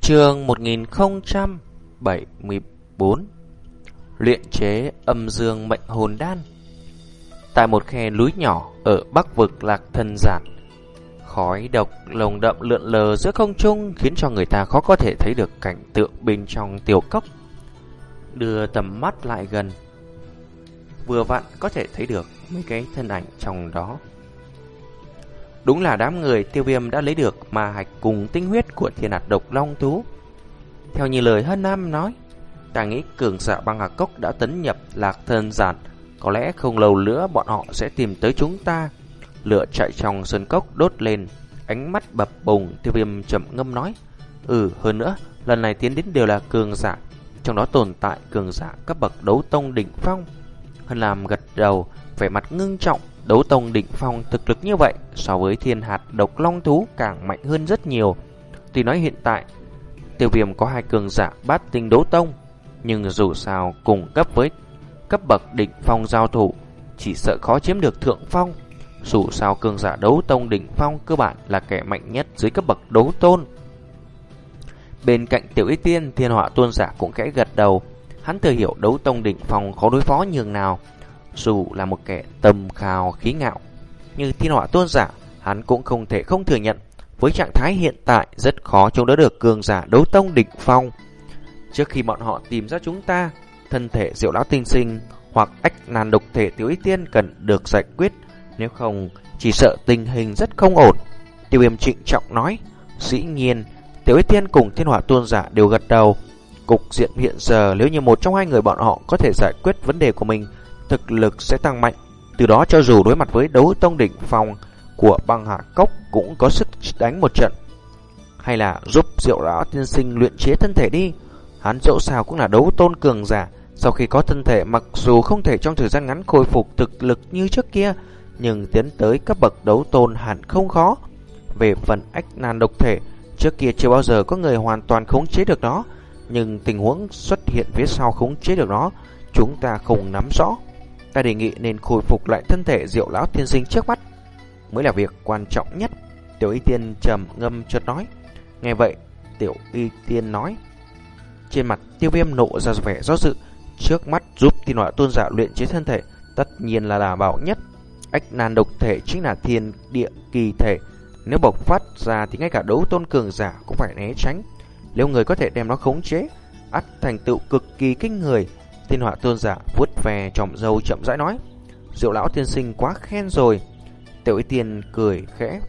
Trường 1074 Luyện chế âm dương mệnh hồn đan. Tại một khe núi nhỏ ở bắc vực lạc thần giản, Khói độc lồng đậm lượn lờ giữa không trung Khiến cho người ta khó có thể thấy được cảnh tượng bên trong tiểu cốc. Đưa tầm mắt lại gần, Vừa vặn có thể thấy được mấy cái thân ảnh trong đó. Đúng là đám người tiêu viêm đã lấy được ma hạch cùng tinh huyết của thiên hạt độc long thú. Theo như lời Hân Nam nói, ta nghĩ cường giả băng hạc cốc đã tấn nhập lạc thân giản. Có lẽ không lâu nữa bọn họ sẽ tìm tới chúng ta. Lửa chạy trong sân cốc đốt lên, ánh mắt bập bùng tiêu viêm chậm ngâm nói. Ừ, hơn nữa, lần này tiến đến đều là cường giả, trong đó tồn tại cường giả cấp bậc đấu tông đỉnh phong. Hân làm gật đầu, vẻ mặt ngưng trọng, Đấu tông định phong thực lực như vậy so với thiên hạt độc long thú càng mạnh hơn rất nhiều. Tuy nói hiện tại tiêu viêm có hai cường giả bát tinh đấu tông, nhưng dù sao cùng cấp với cấp bậc định phong giao thủ, chỉ sợ khó chiếm được thượng phong. Dù sao cường giả đấu tông đỉnh phong cơ bản là kẻ mạnh nhất dưới cấp bậc đấu tôn. Bên cạnh tiểu y tiên, thiên họa tuôn giả cũng kẽ gật đầu. Hắn thừa hiểu đấu tông đỉnh phong khó đối phó nhường nào. Dù là một kẻ tầm khao khí ngạo, như thiên họa tôn giả, hắn cũng không thể không thừa nhận. Với trạng thái hiện tại rất khó chống đỡ được cường giả đấu tông địch phong. Trước khi bọn họ tìm ra chúng ta, thân thể diệu lão tinh sinh hoặc ách nàn độc thể tiểu y tiên cần được giải quyết. Nếu không, chỉ sợ tình hình rất không ổn. Tiêu viêm trịnh trọng nói, dĩ nhiên, tiểu y tiên cùng thiên hỏa tôn giả đều gật đầu. Cục diện hiện giờ nếu như một trong hai người bọn họ có thể giải quyết vấn đề của mình, thực lực sẽ tăng mạnh. Từ đó cho dù đối mặt với đấu tông đỉnh phòng của băng hạ cốc cũng có sức đánh một trận. Hay là giúp diệu lão tiên sinh luyện chế thân thể đi. Hắn dẫu sao cũng là đấu tôn cường giả. Sau khi có thân thể mặc dù không thể trong thời gian ngắn khôi phục thực lực như trước kia, nhưng tiến tới cấp bậc đấu tôn hẳn không khó. Về phần ách nan độc thể, trước kia chưa bao giờ có người hoàn toàn khống chế được nó, nhưng tình huống xuất hiện phía sau khống chế được nó, chúng ta không nắm rõ. Ta đề nghị nên khôi phục lại thân thể diệu lão tiên sinh trước mắt, Mới là việc quan trọng nhất. Tiểu y tiên trầm ngâm chợt nói. Nghe vậy, Tiểu y tiên nói, Trên mặt tiêu viêm nộ ra vẻ do dự. Trước mắt giúp tiên họa tôn giả luyện chế thân thể, Tất nhiên là đảm bảo nhất. Ách nan độc thể chính là thiên địa kỳ thể. Nếu bộc phát ra thì ngay cả đấu tôn cường giả cũng phải né tránh. Nếu người có thể đem nó khống chế, ắt thành tựu cực kỳ kinh người Thiên họa tôn giả vuốt về tròm dâu chậm rãi nói. Diệu lão tiên sinh quá khen rồi. Tiểu y tiên cười khẽ.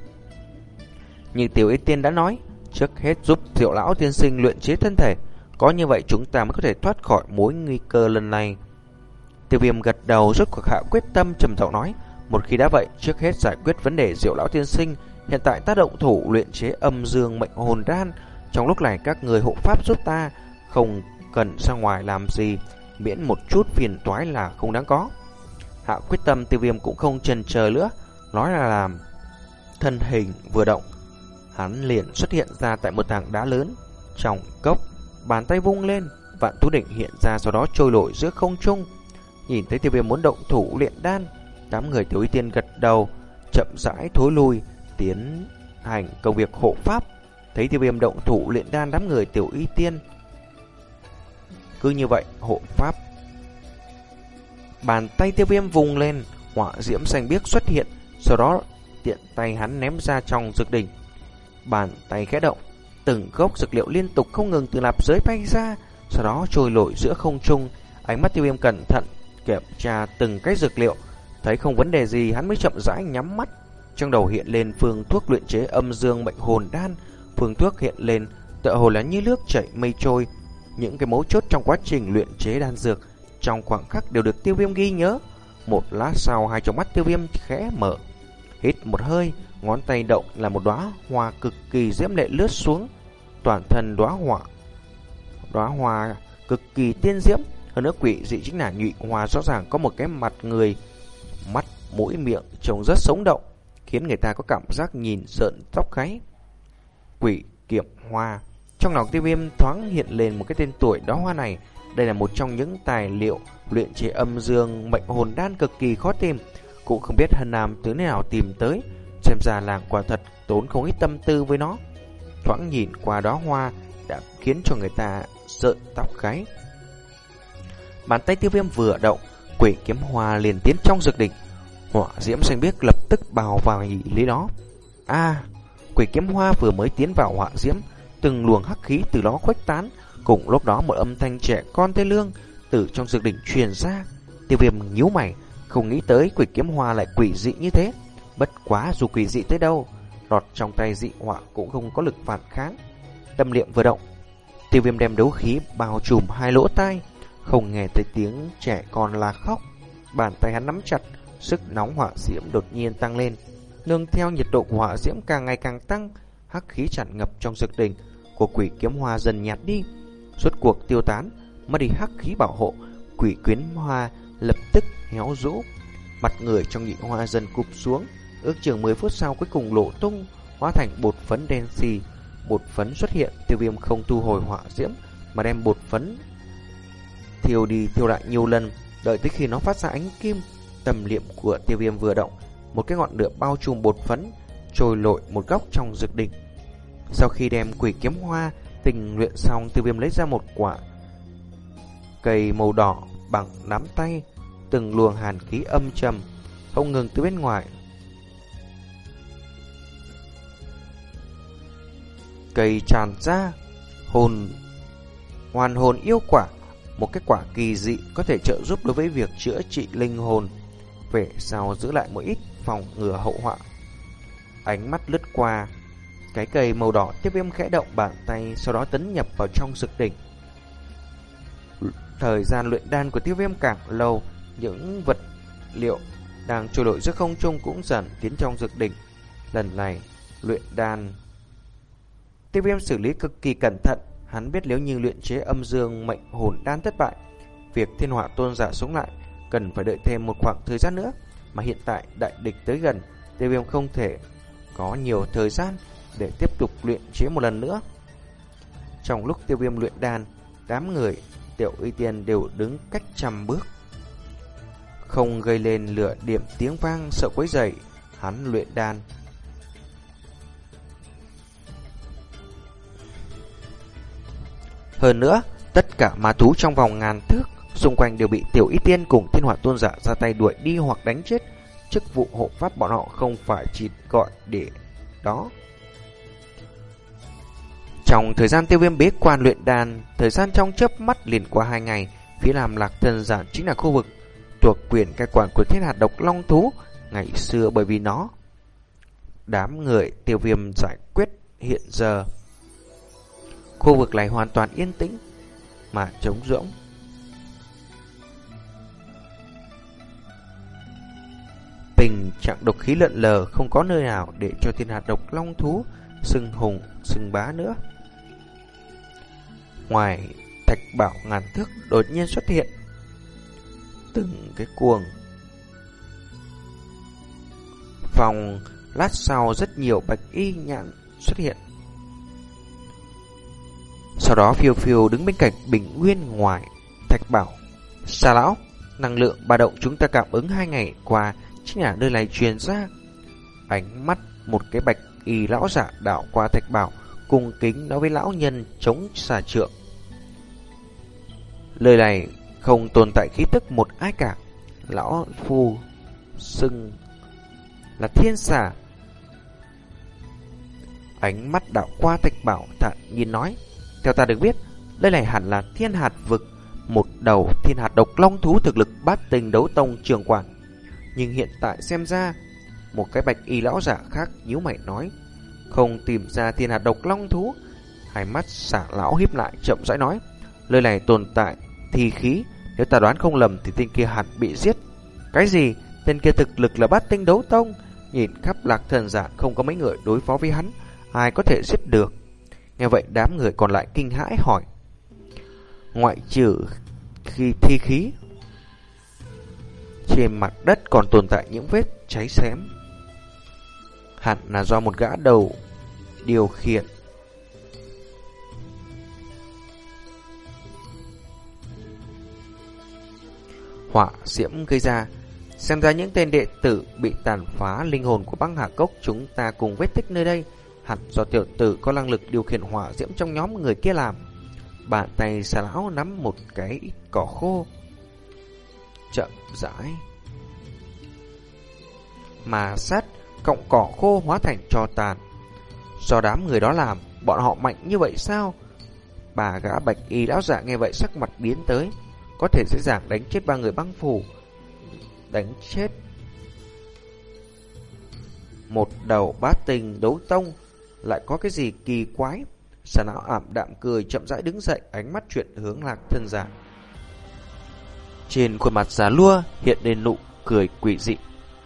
Như tiểu y tiên đã nói, trước hết giúp diệu lão tiên sinh luyện chế thân thể. Có như vậy chúng ta mới có thể thoát khỏi mối nguy cơ lần này. Tiêu viêm gật đầu rất cuộc hạ quyết tâm trầm giọng nói. Một khi đã vậy, trước hết giải quyết vấn đề diệu lão tiên sinh. Hiện tại tác động thủ luyện chế âm dương mệnh hồn đan. Trong lúc này các người hộ pháp giúp ta, không cần ra ngoài làm gì miễn một chút phiền toái là không đáng có. Hạ quyết tâm tiêu viêm cũng không chần chờ nữa, nói là làm. Thân hình vừa động, hắn liền xuất hiện ra tại một tảng đá lớn. Trong cốc, bàn tay vung lên, vạn thú định hiện ra sau đó trôi nổi giữa không trung. Nhìn thấy tiêu viêm muốn động thủ luyện đan, đám người tiểu y tiên gật đầu, chậm rãi thối lui, tiến hành công việc hộ pháp. Thấy tiêu viêm động thủ luyện đan đám người tiểu y tiên cứ như vậy, hộ pháp. Bàn tay tiêu viêm vùng lên, hỏa diễm xanh biếc xuất hiện, sau đó tiện tay hắn ném ra trong dược đỉnh. Bàn tay khẽ động, từng gốc dược liệu liên tục không ngừng từ lạp giới bay ra, sau đó trôi nổi giữa không trung. Ánh mắt tiêu viêm cẩn thận, kiểm tra từng cái dược liệu, thấy không vấn đề gì hắn mới chậm rãi nhắm mắt. Trong đầu hiện lên phương thuốc luyện chế âm dương mệnh hồn đan, phương thuốc hiện lên tựa hồ là như nước chảy mây trôi, những cái mấu chốt trong quá trình luyện chế đan dược trong khoảng khắc đều được tiêu viêm ghi nhớ. Một lát sau hai tròng mắt tiêu viêm khẽ mở. Hít một hơi, ngón tay động là một đóa hoa cực kỳ diễm lệ lướt xuống. Toàn thân đóa hoa đóa hoa cực kỳ tiên diễm, hơn nữa quỷ dị chính là nhụy hoa rõ ràng có một cái mặt người, mắt, mũi, miệng trông rất sống động, khiến người ta có cảm giác nhìn sợn tóc gáy. Quỷ kiệm hoa trong lòng tiêu viêm thoáng hiện lên một cái tên tuổi đó hoa này. Đây là một trong những tài liệu luyện chế âm dương mệnh hồn đan cực kỳ khó tìm. Cũng không biết Hân Nam từ nào tìm tới. Xem ra làng quả thật tốn không ít tâm tư với nó. Thoáng nhìn qua đó hoa, đã khiến cho người ta sợ tóc gáy. Bàn tay tiêu viêm vừa động, quỷ kiếm hoa liền tiến trong dược đỉnh. Hỏa diễm xanh biếc lập tức bào vào nhị lý đó. A, quỷ kiếm hoa vừa mới tiến vào hỏa diễm, từng luồng hắc khí từ đó khuếch tán, cùng lúc đó một âm thanh trẻ con tê lương từ trong dược đỉnh truyền ra. Tiêu viêm nhíu mày, không nghĩ tới quỷ kiếm hoa lại quỷ dị như thế. Bất quá dù quỷ dị tới đâu, lọt trong tay dị họa cũng không có lực phản kháng. Tâm niệm vừa động, tiêu viêm đem đấu khí bao trùm hai lỗ tai, không nghe thấy tiếng trẻ con la khóc. Bàn tay hắn nắm chặt, sức nóng hỏa diễm đột nhiên tăng lên. Nương theo nhiệt độ hỏa diễm càng ngày càng tăng, hắc khí tràn ngập trong dược đỉnh của quỷ kiếm hoa dần nhạt đi. Suốt cuộc tiêu tán, mất đi hắc khí bảo hộ, quỷ quyến hoa lập tức héo rũ. Mặt người trong nhị hoa dần cụp xuống, ước chừng 10 phút sau cuối cùng lộ tung, hóa thành bột phấn đen xì. Bột phấn xuất hiện, tiêu viêm không thu hồi hỏa diễm, mà đem bột phấn thiêu đi thiêu lại nhiều lần, đợi tới khi nó phát ra ánh kim, tầm liệm của tiêu viêm vừa động, một cái ngọn lửa bao trùm bột phấn trôi lội một góc trong dược đỉnh. Sau khi đem quỷ kiếm hoa tình luyện xong, tiêu viêm lấy ra một quả cây màu đỏ bằng nắm tay, từng luồng hàn khí âm trầm không ngừng từ bên ngoài. Cây tràn ra, hồn hoàn hồn yêu quả, một kết quả kỳ dị có thể trợ giúp đối với việc chữa trị linh hồn, về sau giữ lại một ít phòng ngừa hậu họa. Ánh mắt lướt qua, cái cây màu đỏ tiếp viêm khẽ động bàn tay, sau đó tấn nhập vào trong dược đỉnh. Thời gian luyện đan của tiêu viêm càng lâu, những vật liệu đang trôi nổi giữa không trung cũng dần tiến trong dược đỉnh. Lần này, luyện đan Tiêu viêm xử lý cực kỳ cẩn thận, hắn biết nếu như luyện chế âm dương mệnh hồn đan thất bại, việc thiên họa tôn giả xuống lại cần phải đợi thêm một khoảng thời gian nữa, mà hiện tại đại địch tới gần, tiêu viêm không thể có nhiều thời gian để tiếp tục luyện chế một lần nữa. Trong lúc tiêu viêm luyện đan, đám người tiểu uy tiên đều đứng cách trăm bước. Không gây lên lửa điểm tiếng vang sợ quấy dậy, hắn luyện đan. Hơn nữa, tất cả ma thú trong vòng ngàn thước xung quanh đều bị tiểu y tiên cùng thiên hỏa tôn giả ra tay đuổi đi hoặc đánh chết. Chức vụ hộ pháp bọn họ không phải chỉ gọi để đó. Trong thời gian tiêu viêm bế quan luyện đàn, thời gian trong chớp mắt liền qua hai ngày, phía làm lạc thân giản chính là khu vực thuộc quyền cai quản của thiên hạt độc long thú ngày xưa bởi vì nó. Đám người tiêu viêm giải quyết hiện giờ. Khu vực này hoàn toàn yên tĩnh, mà trống rỗng. Tình trạng độc khí lợn lờ không có nơi nào để cho thiên hạt độc long thú sừng hùng, sừng bá nữa. Ngoài thạch bảo ngàn thước đột nhiên xuất hiện từng cái cuồng. Phòng lát sau rất nhiều bạch y nhạn xuất hiện. Sau đó phiêu phiêu đứng bên cạnh bình nguyên ngoài thạch bảo. Xa lão, năng lượng ba động chúng ta cảm ứng hai ngày qua chính là nơi này truyền ra. Ánh mắt một cái bạch y lão giả đảo qua thạch bảo, cùng kính nói với lão nhân chống xà trượng. Lời này không tồn tại khí tức một ai cả. Lão phu xưng là thiên xà. Ánh mắt đạo qua thạch bảo thản nhìn nói. Theo ta được biết, đây này hẳn là thiên hạt vực, một đầu thiên hạt độc long thú thực lực bát tình đấu tông trường quản. Nhưng hiện tại xem ra, một cái bạch y lão giả khác nhíu mày nói, không tìm ra thiên hạt độc long thú. Hai mắt xả lão híp lại chậm rãi nói, lời này tồn tại thi khí, nếu ta đoán không lầm thì tên kia hẳn bị giết. Cái gì? Tên kia thực lực là bát tinh đấu tông, nhìn khắp lạc thần giả không có mấy người đối phó với hắn, ai có thể giết được. Nghe vậy đám người còn lại kinh hãi hỏi. Ngoại trừ khi thi khí, trên mặt đất còn tồn tại những vết cháy xém. Hẳn là do một gã đầu điều khiển họa diễm gây ra. Xem ra những tên đệ tử bị tàn phá linh hồn của băng hạ cốc chúng ta cùng vết tích nơi đây hẳn do tiểu tử có năng lực điều khiển hỏa diễm trong nhóm người kia làm. Bàn tay xà lão nắm một cái cỏ khô. Chậm rãi. Mà sát cộng cỏ khô hóa thành trò tàn. Do đám người đó làm, bọn họ mạnh như vậy sao? Bà gã bạch y lão giả nghe vậy sắc mặt biến tới. Có thể dễ dàng đánh chết ba người băng phủ. Đánh chết một đầu bát tình đấu tông, lại có cái gì kỳ quái? Sàn não ảm đạm cười chậm rãi đứng dậy, Ánh mắt chuyện hướng lạc thân giả. Trên khuôn mặt già lua Hiện lên nụ cười quỷ dị,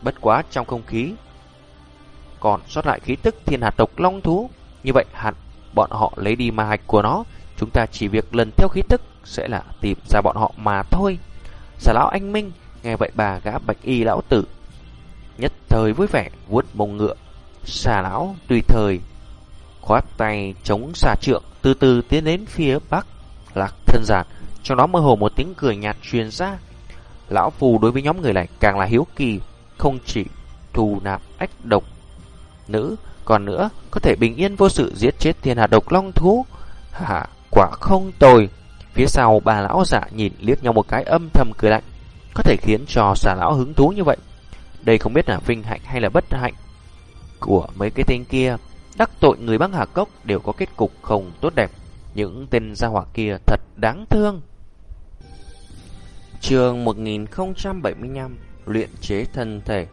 Bất quá trong không khí Còn sót lại khí tức thiên hạt tộc long thú. Như vậy hẳn bọn họ lấy đi ma hạch của nó, Chúng ta chỉ việc lần theo khí tức sẽ là tìm ra bọn họ mà thôi. Xà lão anh minh, Nghe vậy bà gã bạch y lão tử, Nhất thời vui vẻ, vuốt mông ngựa. Xà lão tùy thời khoát tay chống xà trượng, từ từ tiến đến phía bắc, lạc thân giản trong đó mơ hồ một tiếng cười nhạt truyền ra. Lão phù đối với nhóm người này càng là hiếu kỳ, không chỉ thù nạp ách độc nữ, còn nữa có thể bình yên vô sự, giết chết thiên hạ độc long thú. Hả, quả không tồi phía sau, bà lão giả nhìn liếc nhau một cái âm thầm cười lạnh, có thể khiến cho xà lão hứng thú như vậy đây không biết là vinh hạnh hay là bất hạnh của mấy cái tên kia Đắc tội người băng hà cốc đều có kết cục không tốt đẹp. Những tên gia hỏa kia thật đáng thương. Trường 1075 Luyện chế thân thể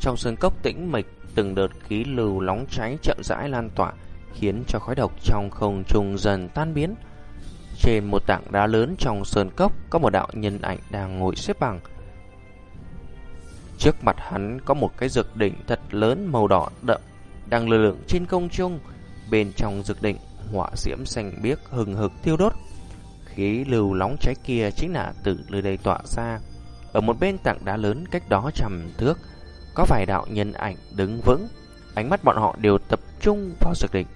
Trong sơn cốc tĩnh mịch, Từng đợt khí lưu nóng cháy chậm rãi lan tỏa, Khiến cho khói độc trong không trung dần tan biến trên một tảng đá lớn trong sơn cốc Có một đạo nhân ảnh đang ngồi xếp bằng Trước mặt hắn có một cái dược đỉnh thật lớn màu đỏ đậm đang lơ lửng trên không trung, bên trong dược đỉnh hỏa diễm xanh biếc hừng hực thiêu đốt. Khí lưu nóng cháy kia chính là từ nơi đây tỏa ra. Ở một bên tảng đá lớn cách đó trầm thước, có vài đạo nhân ảnh đứng vững, ánh mắt bọn họ đều tập trung vào dược đỉnh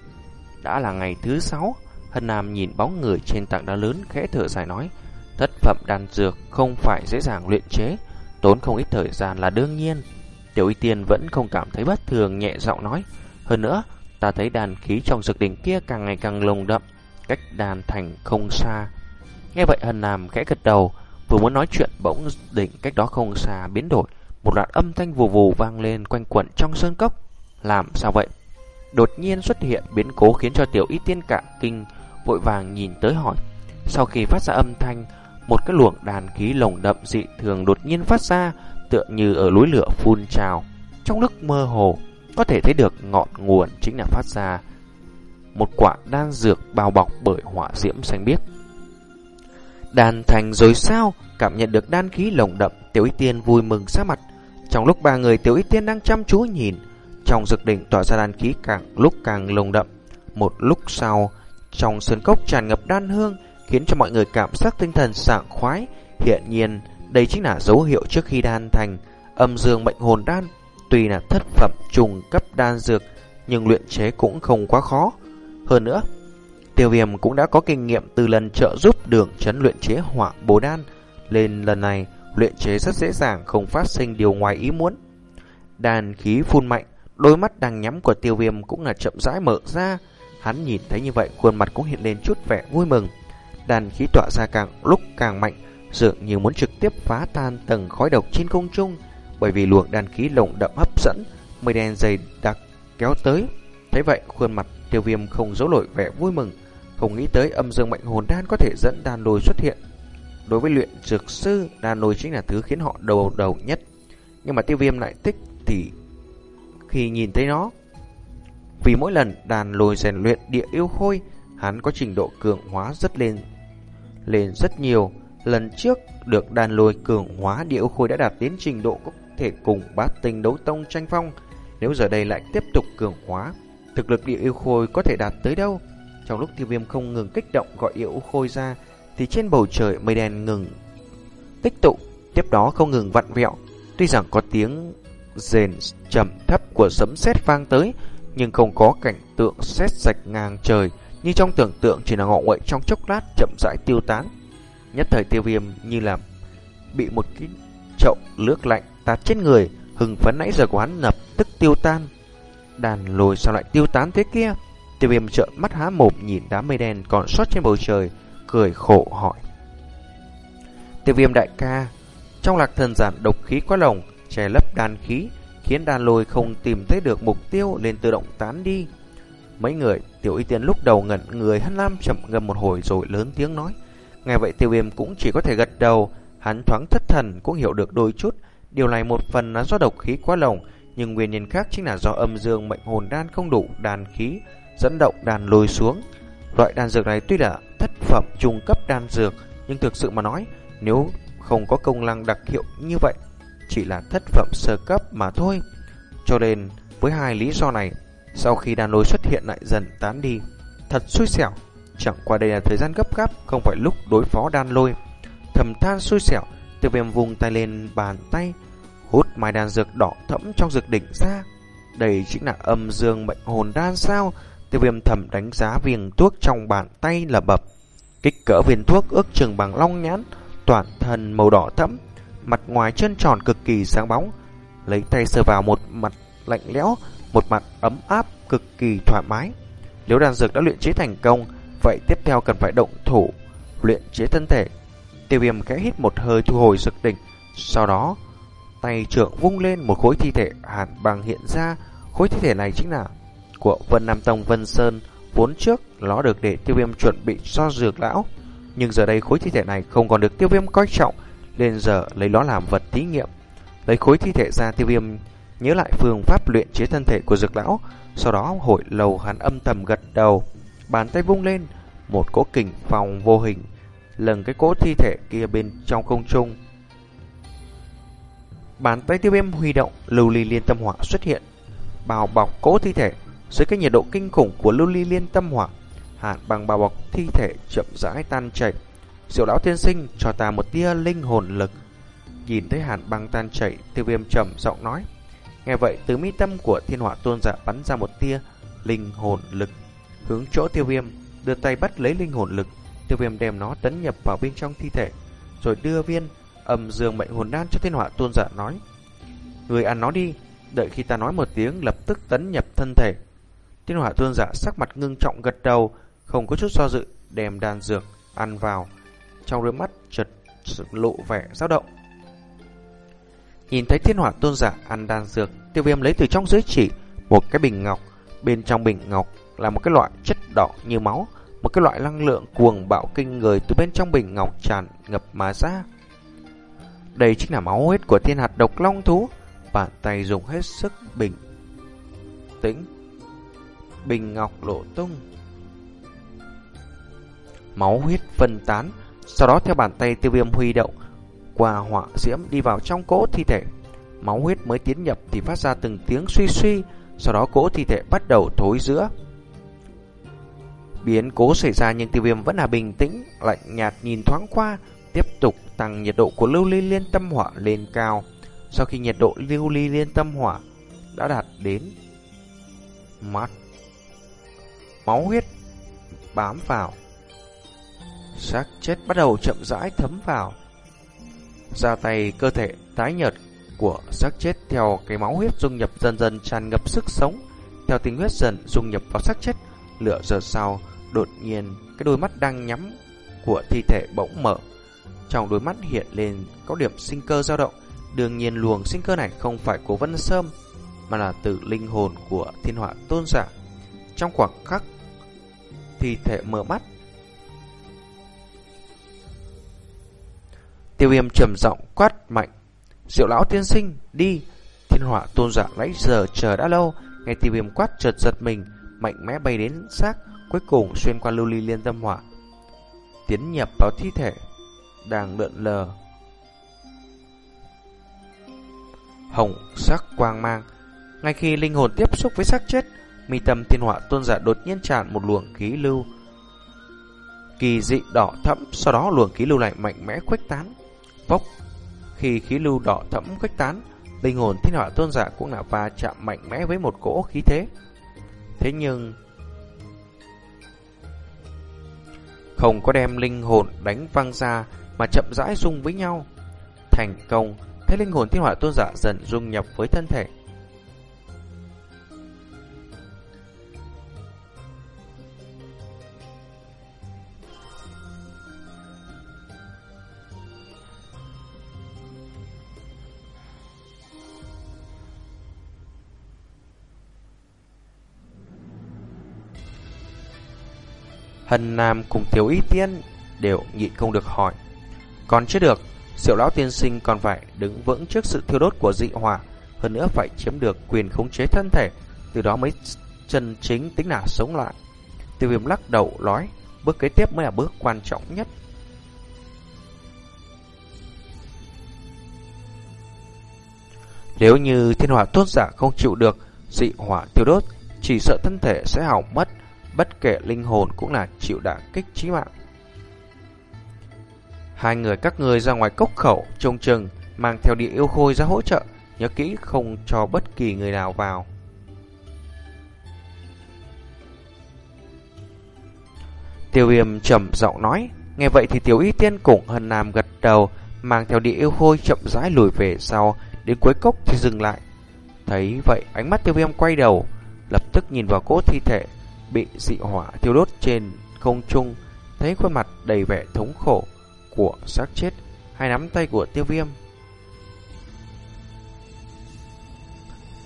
Đã là ngày thứ sáu, Hân Nam nhìn bóng người trên tảng đá lớn khẽ thở dài nói, thất phẩm đan dược không phải dễ dàng luyện chế, tốn không ít thời gian là đương nhiên. Tiểu Y Tiên vẫn không cảm thấy bất thường nhẹ giọng nói, hơn nữa, ta thấy đàn khí trong dược đỉnh kia càng ngày càng lồng đậm, cách đàn thành không xa. Nghe vậy Hân Nam khẽ gật đầu, vừa muốn nói chuyện bỗng đỉnh cách đó không xa biến đổi, một loạt âm thanh vù vù vang lên quanh quẩn trong sơn cốc. Làm sao vậy? Đột nhiên xuất hiện biến cố khiến cho tiểu y tiên cả kinh, vội vàng nhìn tới hỏi. Sau khi phát ra âm thanh, một cái luồng đàn khí lồng đậm dị thường đột nhiên phát ra, tựa như ở núi lửa phun trào. Trong lúc mơ hồ, có thể thấy được ngọn nguồn chính là phát ra một quả đan dược bao bọc bởi hỏa diễm xanh biếc. Đan thành rồi sao? Cảm nhận được đan khí lồng đậm, Tiểu Y Tiên vui mừng sát mặt. Trong lúc ba người Tiểu Y Tiên đang chăm chú nhìn, trong dược đỉnh tỏa ra đan khí càng lúc càng lồng đậm. Một lúc sau, trong sơn cốc tràn ngập đan hương, khiến cho mọi người cảm giác tinh thần sảng khoái. Hiện nhiên, đây chính là dấu hiệu trước khi đan thành âm dương mệnh hồn đan Tuy là thất phẩm trùng cấp đan dược, nhưng luyện chế cũng không quá khó. Hơn nữa, tiêu viêm cũng đã có kinh nghiệm từ lần trợ giúp đường chấn luyện chế hỏa bồ đan, lên lần này luyện chế rất dễ dàng không phát sinh điều ngoài ý muốn. Đàn khí phun mạnh, đôi mắt đang nhắm của tiêu viêm cũng là chậm rãi mở ra. Hắn nhìn thấy như vậy, khuôn mặt cũng hiện lên chút vẻ vui mừng. Đàn khí tỏa ra càng lúc càng mạnh, dường như muốn trực tiếp phá tan tầng khói độc trên không trung bởi vì luồng đàn khí lồng đậm hấp dẫn, mây đen dày đặc kéo tới. Thấy vậy, khuôn mặt tiêu viêm không giấu nổi vẻ vui mừng, không nghĩ tới âm dương mạnh hồn đan có thể dẫn đàn lôi xuất hiện. Đối với luyện dược sư, đàn lôi chính là thứ khiến họ đầu đầu nhất. Nhưng mà tiêu viêm lại thích thì khi nhìn thấy nó, vì mỗi lần đàn lôi rèn luyện địa yêu khôi, hắn có trình độ cường hóa rất lên lên rất nhiều. Lần trước được đàn lôi cường hóa địa yêu khôi đã đạt đến trình độ có thể cùng bát tinh đấu tông tranh phong. Nếu giờ đây lại tiếp tục cường hóa, thực lực địa yêu khôi có thể đạt tới đâu? Trong lúc tiêu viêm không ngừng kích động gọi yêu khôi ra, thì trên bầu trời mây đen ngừng tích tụ, tiếp đó không ngừng vặn vẹo. Tuy rằng có tiếng rền trầm thấp của sấm sét vang tới, nhưng không có cảnh tượng xét sạch ngang trời, như trong tưởng tượng chỉ là ngọ nguậy trong chốc lát chậm rãi tiêu tán. Nhất thời tiêu viêm như là bị một cái chậu nước lạnh tạt trên người, hừng phấn nãy giờ của hắn lập tức tiêu tan. đàn lồi sao lại tiêu tán thế kia? Tiêu viêm trợn mắt há mồm nhìn đám mây đen còn sót trên bầu trời, cười khổ hỏi. Tiêu viêm đại ca, trong lạc thần giản độc khí quá lồng, che lấp đàn khí, khiến đàn lôi không tìm thấy được mục tiêu nên tự động tán đi. Mấy người, tiểu y tiên lúc đầu ngẩn người hắn lam chậm ngầm một hồi rồi lớn tiếng nói. Ngay vậy tiêu viêm cũng chỉ có thể gật đầu, hắn thoáng thất thần cũng hiểu được đôi chút. Điều này một phần là do độc khí quá lồng, nhưng nguyên nhân khác chính là do âm dương mệnh hồn đan không đủ đàn khí, dẫn động đàn lôi xuống. Loại đan dược này tuy là thất phẩm trung cấp đan dược, nhưng thực sự mà nói, nếu không có công năng đặc hiệu như vậy, chỉ là thất phẩm sơ cấp mà thôi. Cho nên, với hai lý do này, sau khi đàn lôi xuất hiện lại dần tán đi, thật xui xẻo. Chẳng qua đây là thời gian gấp gáp, không phải lúc đối phó đan lôi. Thầm than xui xẻo, tiêu viêm vùng tay lên bàn tay, hút mai đan dược đỏ thẫm trong dược đỉnh ra. Đây chính là âm dương mệnh hồn đan sao? Tiêu viêm thầm đánh giá viên thuốc trong bàn tay là bập. Kích cỡ viên thuốc ước chừng bằng long nhãn, toàn thân màu đỏ thẫm, mặt ngoài chân tròn cực kỳ sáng bóng. Lấy tay sờ vào một mặt lạnh lẽo, một mặt ấm áp cực kỳ thoải mái. Nếu đan dược đã luyện chế thành công, vậy tiếp theo cần phải động thủ, luyện chế thân thể. Tiêu viêm khẽ hít một hơi thu hồi dược đỉnh, sau đó tay trưởng vung lên một khối thi thể hàn bằng hiện ra. Khối thi thể này chính là của Vân Nam Tông Vân Sơn, vốn trước nó được để tiêu viêm chuẩn bị cho dược lão. Nhưng giờ đây khối thi thể này không còn được tiêu viêm coi trọng, nên giờ lấy nó làm vật thí nghiệm. Lấy khối thi thể ra tiêu viêm nhớ lại phương pháp luyện chế thân thể của dược lão, sau đó hội lầu hắn âm thầm gật đầu, bàn tay vung lên, một cỗ kình phòng vô hình, lần cái cỗ thi thể kia bên trong không trung. Bàn tay tiêu viêm huy động, lưu ly liên tâm hỏa xuất hiện, bao bọc cỗ thi thể dưới cái nhiệt độ kinh khủng của lưu ly liên tâm hỏa. hạn bằng bao bọc thi thể chậm rãi tan chảy. Diệu lão tiên sinh cho ta một tia linh hồn lực. Nhìn thấy hàn băng tan chảy, tiêu viêm trầm giọng nói. Nghe vậy, từ mi tâm của thiên hỏa tôn giả bắn ra một tia linh hồn lực, hướng chỗ tiêu viêm, đưa tay bắt lấy linh hồn lực, tiêu viêm đem nó tấn nhập vào bên trong thi thể, rồi đưa viên âm dương mệnh hồn đan cho thiên hỏa tôn giả nói. Người ăn nó đi, đợi khi ta nói một tiếng lập tức tấn nhập thân thể. Thiên hỏa tôn giả sắc mặt ngưng trọng gật đầu, không có chút do dự, đem đan dược ăn vào. Trong đôi mắt chợt lộ vẻ dao động. Nhìn thấy thiên hỏa tôn giả ăn đan dược, tiêu viêm lấy từ trong dưới chỉ một cái bình ngọc. Bên trong bình ngọc là một cái loại chất đỏ như máu, một cái loại năng lượng cuồng bạo kinh người từ bên trong bình ngọc tràn ngập mà ra. Đây chính là máu huyết của thiên hạt độc long thú. Bàn tay dùng hết sức bình tĩnh. Bình ngọc lộ tung. Máu huyết phân tán, sau đó theo bàn tay tiêu viêm huy động, qua hỏa diễm đi vào trong cỗ thi thể. Máu huyết mới tiến nhập thì phát ra từng tiếng suy suy, sau đó cỗ thi thể bắt đầu thối giữa. Biến cố xảy ra nhưng tiêu viêm vẫn là bình tĩnh, lạnh nhạt nhìn thoáng qua, tiếp tục tăng nhiệt độ của lưu ly liên tâm hỏa lên cao. Sau khi nhiệt độ lưu ly liên tâm hỏa đã đạt đến mắt, máu huyết bám vào, xác chết bắt đầu chậm rãi thấm vào ra tay cơ thể tái nhợt của xác chết theo cái máu huyết dung nhập dần dần tràn ngập sức sống, theo tinh huyết dần dung nhập vào xác chết. Lửa giờ sau, đột nhiên cái đôi mắt đang nhắm của thi thể bỗng mở. Trong đôi mắt hiện lên có điểm sinh cơ dao động. Đương nhiên luồng sinh cơ này không phải của Vân Sâm, mà là từ linh hồn của thiên họa tôn giả. Trong khoảng khắc, thi thể mở mắt, Tiêu viêm trầm giọng quát mạnh. Diệu lão tiên sinh, đi. Thiên họa tôn giả nãy giờ chờ đã lâu. Nghe tiêu viêm quát chợt giật mình, mạnh mẽ bay đến xác, cuối cùng xuyên qua lưu ly liên tâm hỏa. Tiến nhập vào thi thể, đang lượn lờ. Hồng sắc quang mang. Ngay khi linh hồn tiếp xúc với xác chết, mi tâm thiên họa tôn giả đột nhiên tràn một luồng khí lưu kỳ dị đỏ thẫm, sau đó luồng khí lưu lại mạnh mẽ khuếch tán. Phốc, khi khí lưu đỏ thẫm khuếch tán, linh hồn thiên hỏa tôn giả cũng đã va chạm mạnh mẽ với một cỗ khí thế. Thế nhưng không có đem linh hồn đánh văng ra mà chậm rãi dung với nhau. Thành công, thấy linh hồn thiên hỏa tôn giả dần dung nhập với thân thể. Hân Nam cùng Tiểu Y Tiên đều nhịn không được hỏi. Còn chưa được, Diệu lão tiên sinh còn phải đứng vững trước sự thiêu đốt của dị hỏa, hơn nữa phải chiếm được quyền khống chế thân thể, từ đó mới chân chính tính là sống lại. Tiêu viêm lắc đầu nói, bước kế tiếp mới là bước quan trọng nhất. Nếu như thiên hỏa tốt giả không chịu được dị hỏa tiêu đốt, chỉ sợ thân thể sẽ hỏng mất, bất kể linh hồn cũng là chịu đả kích chí mạng. Hai người các người ra ngoài cốc khẩu trông chừng, mang theo địa yêu khôi ra hỗ trợ, nhớ kỹ không cho bất kỳ người nào vào. Tiêu viêm trầm giọng nói, nghe vậy thì tiểu y tiên cũng hân nam gật đầu, mang theo địa yêu khôi chậm rãi lùi về sau, đến cuối cốc thì dừng lại. Thấy vậy, ánh mắt tiêu viêm quay đầu, lập tức nhìn vào cỗ thi thể bị dị hỏa thiêu đốt trên không trung, thấy khuôn mặt đầy vẻ thống khổ của xác chết, hai nắm tay của tiêu viêm.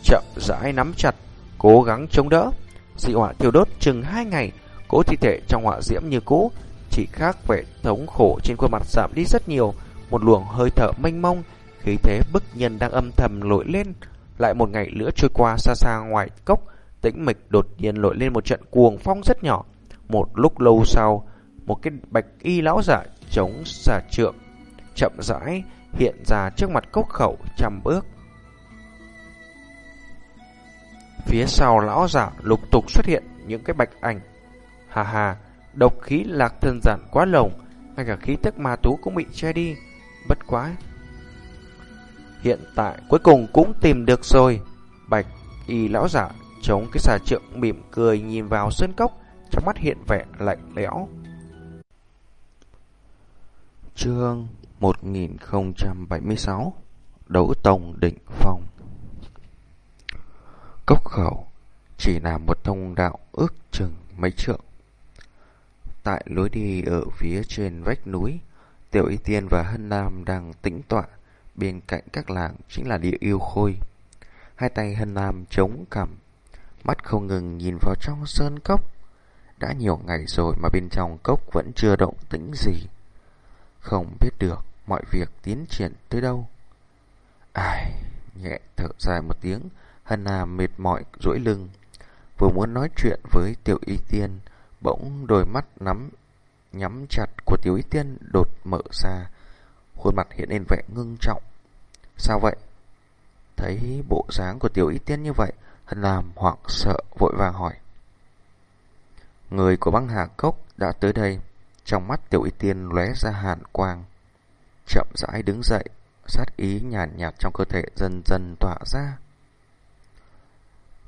Chậm rãi nắm chặt, cố gắng chống đỡ. Dị hỏa thiêu đốt chừng hai ngày, cỗ thi thể trong hỏa diễm như cũ, chỉ khác vẻ thống khổ trên khuôn mặt giảm đi rất nhiều, một luồng hơi thở mênh mông, khí thế bức nhân đang âm thầm nổi lên. Lại một ngày nữa trôi qua xa xa ngoài cốc, tĩnh mịch đột nhiên nổi lên một trận cuồng phong rất nhỏ. Một lúc lâu sau, một cái bạch y lão giả chống xà trượng, chậm rãi hiện ra trước mặt cốc khẩu trăm bước. Phía sau lão giả lục tục xuất hiện những cái bạch ảnh. Hà hà, độc khí lạc thân giản quá lồng, ngay cả khí tức ma tú cũng bị che đi. Bất quá. Hiện tại cuối cùng cũng tìm được rồi. Bạch y lão giả chống cái xà trượng mỉm cười nhìn vào sơn cốc, trong mắt hiện vẻ lạnh lẽo. Chương 1076 Đấu Tông Định Phong Cốc khẩu chỉ là một thông đạo ước chừng mấy trượng. Tại lối đi ở phía trên vách núi, Tiểu Y Tiên và Hân Nam đang tĩnh tọa, bên cạnh các làng chính là địa yêu khôi. Hai tay Hân Nam chống cằm, mắt không ngừng nhìn vào trong sơn cốc. Đã nhiều ngày rồi mà bên trong cốc vẫn chưa động tĩnh gì. Không biết được mọi việc tiến triển tới đâu. Ai, nhẹ thở dài một tiếng, Hân hà mệt mỏi duỗi lưng. Vừa muốn nói chuyện với Tiểu Y Tiên, bỗng đôi mắt nắm nhắm chặt của Tiểu Y Tiên đột mở ra, khuôn mặt hiện lên vẻ ngưng trọng. Sao vậy? Thấy bộ dáng của Tiểu Y Tiên như vậy, Hân Nam hoảng sợ vội vàng hỏi. Người của băng hà cốc đã tới đây. Trong mắt tiểu y tiên lóe ra hàn quang. Chậm rãi đứng dậy, sát ý nhàn nhạt, nhạt trong cơ thể dần dần tỏa ra.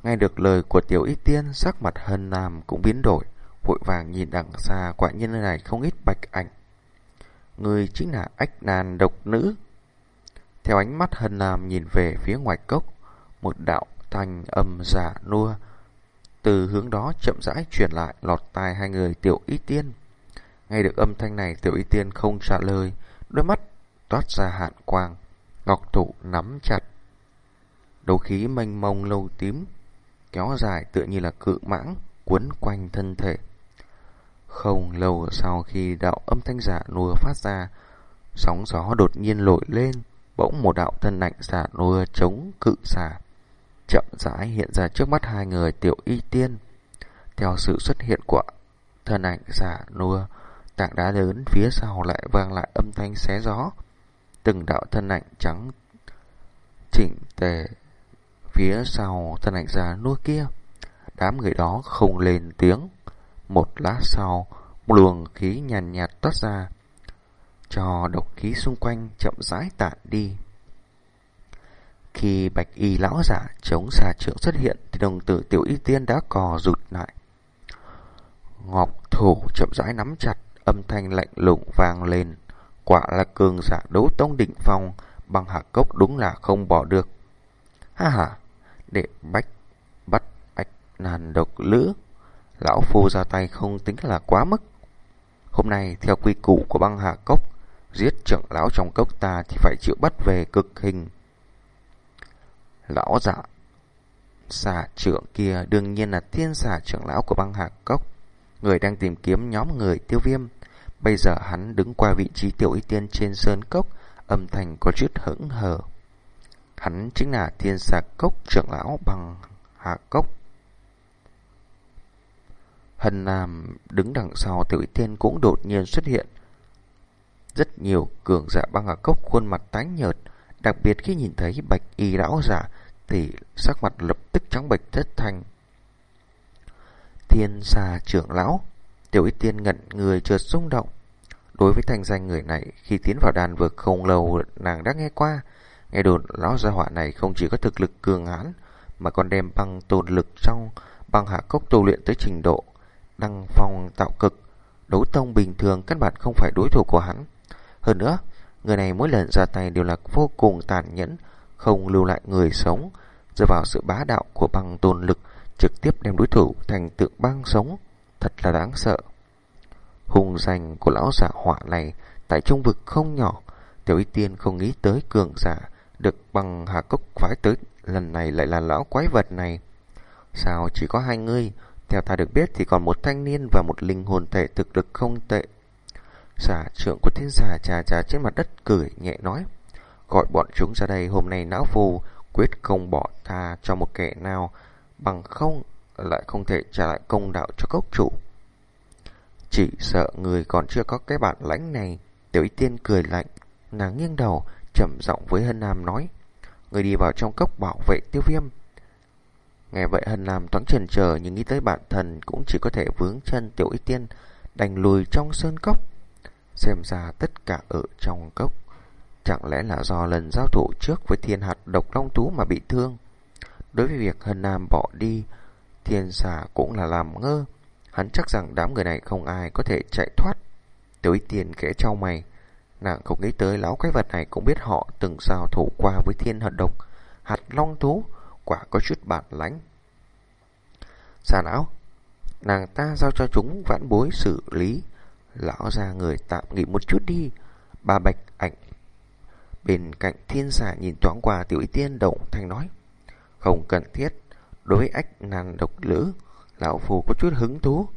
Nghe được lời của tiểu y tiên, sắc mặt hân nam cũng biến đổi, vội vàng nhìn đằng xa quả nhân này không ít bạch ảnh. Người chính là ách nàn độc nữ. Theo ánh mắt hân nam nhìn về phía ngoài cốc, một đạo thành âm giả nua từ hướng đó chậm rãi chuyển lại lọt tai hai người tiểu y tiên. Nghe được âm thanh này tiểu y tiên không trả lời, đôi mắt toát ra hạn quang, ngọc thủ nắm chặt. Đấu khí mênh mông lâu tím, kéo dài tựa như là cự mãng, cuốn quanh thân thể. Không lâu sau khi đạo âm thanh giả nùa phát ra, sóng gió đột nhiên nổi lên, bỗng một đạo thân ảnh giả nùa chống cự xả Chậm rãi hiện ra trước mắt hai người tiểu y tiên. Theo sự xuất hiện của thân ảnh giả nua tảng đá lớn phía sau lại vang lại âm thanh xé gió. Từng đạo thân ảnh trắng chỉnh tề phía sau thân ảnh giả nua kia. Đám người đó không lên tiếng. Một lát sau, một luồng khí nhàn nhạt, nhạt toát ra, cho độc khí xung quanh chậm rãi tản đi. Khi bạch y lão giả chống xà trưởng xuất hiện thì đồng tử tiểu y tiên đã cò rụt lại. Ngọc thủ chậm rãi nắm chặt âm thanh lạnh lùng vang lên. Quả là cường giả đấu tông định phong, bằng hạ cốc đúng là không bỏ được. Ha ha, để bách bắt ách nàn độc lữ. Lão phu ra tay không tính là quá mức. Hôm nay, theo quy củ của băng hạ cốc, giết trưởng lão trong cốc ta thì phải chịu bắt về cực hình. Lão giả xà trưởng kia đương nhiên là thiên xà trưởng lão của băng hạc cốc. người đang tìm kiếm nhóm người tiêu viêm. Bây giờ hắn đứng qua vị trí tiểu y tiên trên sơn cốc, âm thanh có chút hững hờ. Hắn chính là thiên xà cốc trưởng lão bằng hạ cốc. Hân Nam đứng đằng sau tiểu y tiên cũng đột nhiên xuất hiện. Rất nhiều cường giả băng hạ cốc khuôn mặt tái nhợt, đặc biệt khi nhìn thấy bạch y lão giả thì sắc mặt lập tức trắng bệch thất thành. Thiên xà trưởng lão, tiểu ít tiên ngẩn người chợt rung động. Đối với thành danh người này, khi tiến vào đàn vực không lâu nàng đã nghe qua, nghe đồn lão gia hỏa này không chỉ có thực lực cường hãn mà còn đem băng tồn lực trong băng hạ cốc tu luyện tới trình độ đăng phong tạo cực, đấu tông bình thường căn bản không phải đối thủ của hắn. Hơn nữa, người này mỗi lần ra tay đều là vô cùng tàn nhẫn, không lưu lại người sống, dựa vào sự bá đạo của băng tồn lực trực tiếp đem đối thủ thành tượng băng sống, thật là đáng sợ. Hùng danh của lão giả họa này tại trung vực không nhỏ, tiểu y tiên không nghĩ tới cường giả được bằng hà cốc khoái tới lần này lại là lão quái vật này. Sao chỉ có hai người? Theo ta được biết thì còn một thanh niên và một linh hồn thể thực lực không tệ. Giả trưởng của thiên giả trà trà trên mặt đất cười nhẹ nói. Gọi bọn chúng ra đây hôm nay não phù quyết không bỏ tha cho một kẻ nào bằng không lại không thể trả lại công đạo cho cốc chủ. Chỉ sợ người còn chưa có cái bản lãnh này, tiểu y tiên cười lạnh, nàng nghiêng đầu, trầm giọng với Hân Nam nói, người đi vào trong cốc bảo vệ tiêu viêm. Nghe vậy Hân Nam thoáng chần chờ nhưng nghĩ tới bản thân cũng chỉ có thể vướng chân tiểu y tiên, đành lùi trong sơn cốc. Xem ra tất cả ở trong cốc Chẳng lẽ là do lần giao thủ trước với thiên hạt độc long tú mà bị thương? Đối với việc Hân Nam bỏ đi, thiên xà cũng là làm ngơ. Hắn chắc rằng đám người này không ai có thể chạy thoát. tới tiền kẽ trao mày. Nàng không nghĩ tới lão cái vật này cũng biết họ từng giao thủ qua với thiên hạt độc. Hạt long tú, quả có chút bản lãnh Xà não, nàng ta giao cho chúng vãn bối xử lý. Lão ra người tạm nghỉ một chút đi. Bà Bạch Bên cạnh thiên giả nhìn thoáng qua tiểu y tiên động thanh nói. Không cần thiết, đối với ách nàn độc lữ, lão phù có chút hứng thú.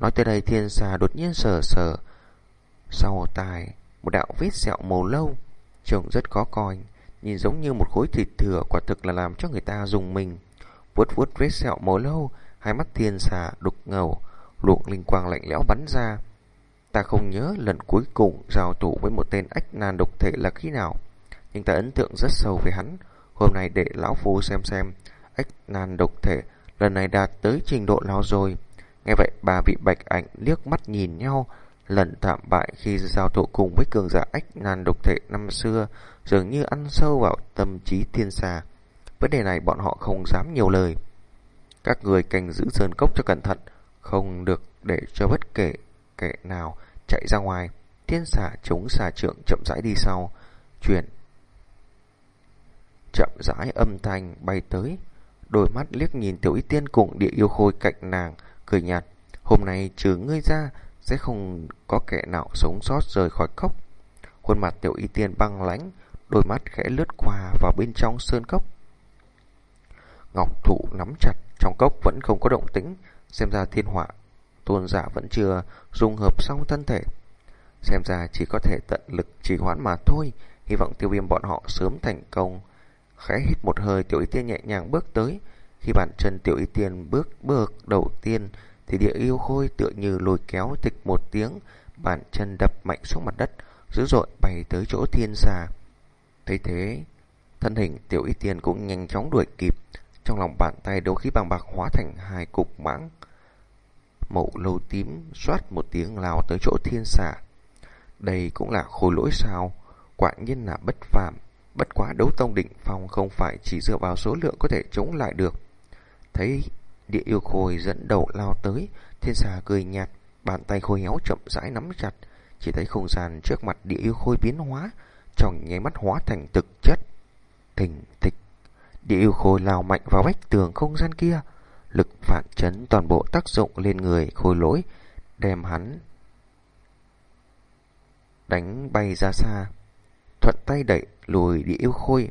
Nói tới đây thiên giả đột nhiên sờ sờ. Sau tài, một đạo vết sẹo màu lâu, trông rất khó coi, nhìn giống như một khối thịt thừa quả thực là làm cho người ta dùng mình. Vuốt vuốt vết sẹo màu lâu, hai mắt thiên xà đục ngầu, luồng linh quang lạnh lẽo bắn ra. Ta không nhớ lần cuối cùng giao thủ với một tên ách nan độc thể là khi nào nhưng ta ấn tượng rất sâu về hắn. Hôm nay để lão phu xem xem, ếch nan độc thể lần này đạt tới trình độ nào rồi. Nghe vậy bà vị bạch ảnh liếc mắt nhìn nhau, lần tạm bại khi giao thủ cùng với cường giả ếch nan độc thể năm xưa, dường như ăn sâu vào tâm trí thiên xà Vấn đề này bọn họ không dám nhiều lời. Các người canh giữ sơn cốc cho cẩn thận, không được để cho bất kể kẻ nào chạy ra ngoài. Thiên xà chống xà trưởng chậm rãi đi sau, chuyển chậm rãi âm thanh bay tới. Đôi mắt liếc nhìn tiểu y tiên cùng địa yêu khôi cạnh nàng, cười nhạt. Hôm nay trừ ngươi ra, sẽ không có kẻ nào sống sót rời khỏi cốc. Khuôn mặt tiểu y tiên băng lãnh, đôi mắt khẽ lướt qua vào bên trong sơn cốc. Ngọc thụ nắm chặt, trong cốc vẫn không có động tĩnh, xem ra thiên họa. Tôn giả vẫn chưa dung hợp xong thân thể. Xem ra chỉ có thể tận lực trì hoãn mà thôi, hy vọng tiêu viêm bọn họ sớm thành công Khẽ hít một hơi tiểu y tiên nhẹ nhàng bước tới. Khi bàn chân tiểu y tiên bước bước đầu tiên thì địa yêu khôi tựa như lôi kéo tịch một tiếng, bàn chân đập mạnh xuống mặt đất, dữ dội bay tới chỗ thiên xà. Thấy thế, thân hình tiểu y tiên cũng nhanh chóng đuổi kịp, trong lòng bàn tay đấu khí bằng bạc hóa thành hai cục mãng. Mậu lâu tím xoát một tiếng lao tới chỗ thiên xà. Đây cũng là khối lỗi sao, quả nhiên là bất phàm. Bất quá đấu tông định phong không phải chỉ dựa vào số lượng có thể chống lại được. Thấy địa yêu khôi dẫn đầu lao tới, thiên xà cười nhạt, bàn tay khôi héo chậm rãi nắm chặt, chỉ thấy không gian trước mặt địa yêu khôi biến hóa, trong nháy mắt hóa thành thực chất. Thình thịch, địa yêu khôi lao mạnh vào vách tường không gian kia, lực phản chấn toàn bộ tác dụng lên người khôi lỗi, đem hắn đánh bay ra xa thuận tay đẩy lùi địa yêu khôi.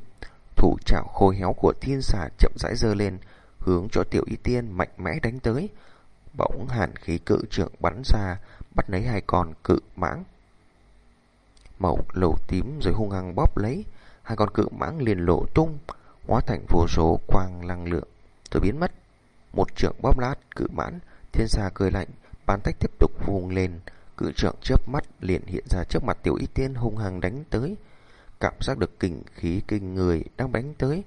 Thủ chảo khôi héo của thiên xà chậm rãi dơ lên, hướng cho tiểu y tiên mạnh mẽ đánh tới. Bỗng hàn khí cự trưởng bắn ra, bắt lấy hai con cự mãng. Màu lầu tím rồi hung hăng bóp lấy, hai con cự mãng liền lộ tung, hóa thành vô số quang năng lượng, rồi biến mất. Một trưởng bóp lát cự mãn, thiên xà cười lạnh, bàn tách tiếp tục vùng lên, cự trưởng chớp mắt liền hiện ra trước mặt tiểu y tiên hung hăng đánh tới. Cảm giác được kình khí kinh người đang đánh tới,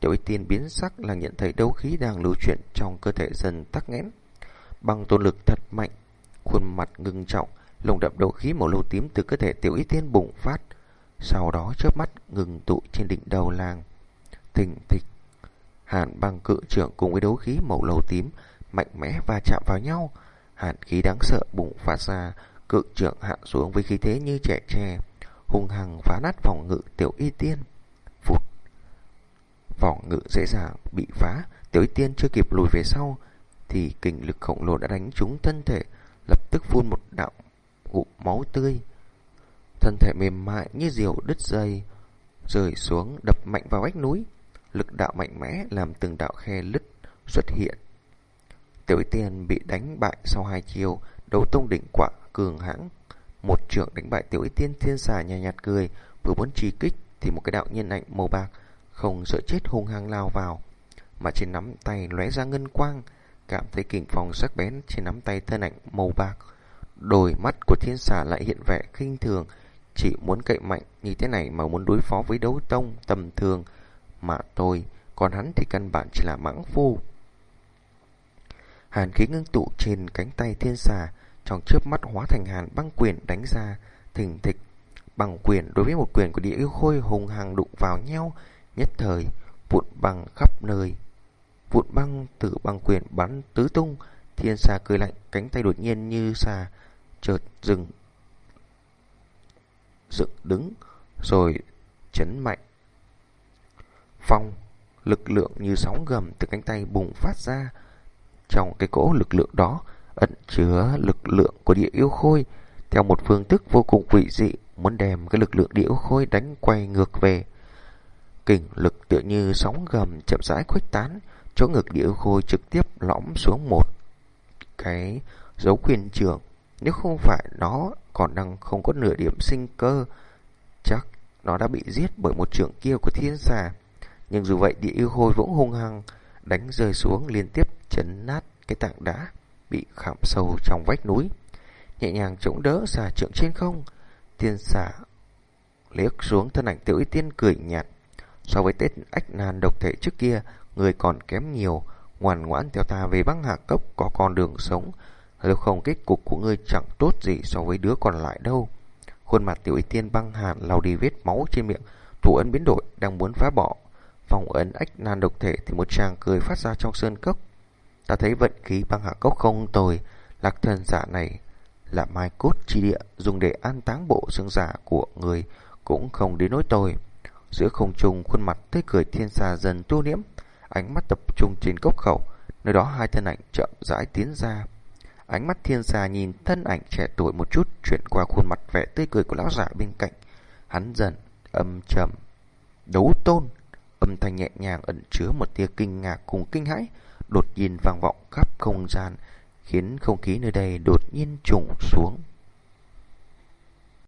tiểu y tiên biến sắc là nhận thấy đấu khí đang lưu chuyển trong cơ thể dần tắc nghẽn. Bằng tôn lực thật mạnh, khuôn mặt ngưng trọng, lồng đậm đấu khí màu lưu tím từ cơ thể tiểu y tiên bùng phát, sau đó chớp mắt ngừng tụ trên đỉnh đầu làng. Thình thịch, hàn băng cự trưởng cùng với đấu khí màu lô tím mạnh mẽ va chạm vào nhau, hàn khí đáng sợ bùng phát ra, cự trưởng hạ xuống với khí thế như trẻ tre, hung hăng phá nát phòng ngự tiểu y tiên. Phụt, Phòng ngự dễ dàng bị phá, tiểu y tiên chưa kịp lùi về sau, thì kình lực khổng lồ đã đánh trúng thân thể, lập tức phun một đạo ngụm máu tươi. Thân thể mềm mại như diều đứt dây, rơi xuống đập mạnh vào vách núi. Lực đạo mạnh mẽ làm từng đạo khe lứt xuất hiện. Tiểu Y Tiên bị đánh bại sau hai chiều, đấu tông đỉnh quạ cường hãng. Một trưởng đánh bại Tiểu Y Tiên thiên xà nhà nhạt cười, vừa muốn trì kích thì một cái đạo nhân ảnh màu bạc không sợ chết hung hăng lao vào, mà trên nắm tay lóe ra ngân quang, cảm thấy kình phòng sắc bén trên nắm tay thân ảnh màu bạc. Đôi mắt của thiên xà lại hiện vẻ khinh thường, chỉ muốn cậy mạnh như thế này mà muốn đối phó với đấu tông tầm thường mà tôi, còn hắn thì căn bản chỉ là mãng phu. Hàn khí ngưng tụ trên cánh tay thiên xà, trong chớp mắt hóa thành hàn băng quyền đánh ra, thình thịch. Bằng quyền đối với một quyền của địa yêu khôi hùng hằng đụng vào nhau, nhất thời, vụn băng khắp nơi. Vụn băng từ băng quyền bắn tứ tung, thiên xà cười lạnh, cánh tay đột nhiên như xà, chợt dừng dựng đứng, rồi chấn mạnh. Phong, lực lượng như sóng gầm từ cánh tay bùng phát ra. Trong cái cỗ lực lượng đó, ẩn chứa lực lượng của địa yêu khôi, theo một phương thức vô cùng quỷ dị, muốn đem cái lực lượng địa yêu khôi đánh quay ngược về. Kình lực tựa như sóng gầm chậm rãi khuếch tán, chỗ ngực địa yêu khôi trực tiếp lõm xuống một cái dấu quyền trường. Nếu không phải nó còn đang không có nửa điểm sinh cơ, chắc nó đã bị giết bởi một trưởng kia của thiên xà. Nhưng dù vậy địa yêu khôi vẫn hung hăng, đánh rơi xuống liên tiếp chấn nát cái tảng đá bị khảm sâu trong vách núi. Nhẹ nhàng chống đỡ xà trượng trên không, tiên xà liếc xuống thân ảnh tiểu y tiên cười nhạt. So với Tết ách nan độc thể trước kia, người còn kém nhiều, ngoan ngoãn theo ta về băng hạ cốc có con đường sống, nếu không kết cục của ngươi chẳng tốt gì so với đứa còn lại đâu. Khuôn mặt tiểu y tiên băng hàn lau đi vết máu trên miệng, thủ ấn biến đổi đang muốn phá bỏ. Phòng ấn ách nan độc thể thì một chàng cười phát ra trong sơn cốc. Ta thấy vận khí băng hạ cốc không tồi, lạc thần giả này là mai cốt chi địa dùng để an táng bộ xương giả của người cũng không đến nỗi tồi. Giữa không trung khuôn mặt tươi cười thiên xa dần tu niễm, ánh mắt tập trung trên cốc khẩu, nơi đó hai thân ảnh chậm rãi tiến ra. Ánh mắt thiên xa nhìn thân ảnh trẻ tuổi một chút chuyển qua khuôn mặt vẻ tươi cười của lão giả bên cạnh. Hắn dần, âm trầm, đấu tôn, âm thanh nhẹ nhàng ẩn chứa một tia kinh ngạc cùng kinh hãi, đột nhiên vang vọng khắp không gian, khiến không khí nơi đây đột nhiên trùng xuống.